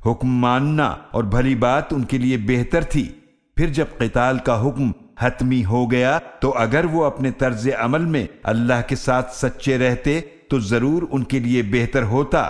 हुक्म मानना और भली बात उनके लिए बेहतर थी। फिर जब क़िताल का हुक्म हतमी हो गया तो अगर वो अपने तर्ज अमल में अल्लाह के साथ सच्चे रहते तो ज़रूर उनके लिए बेहतर होता।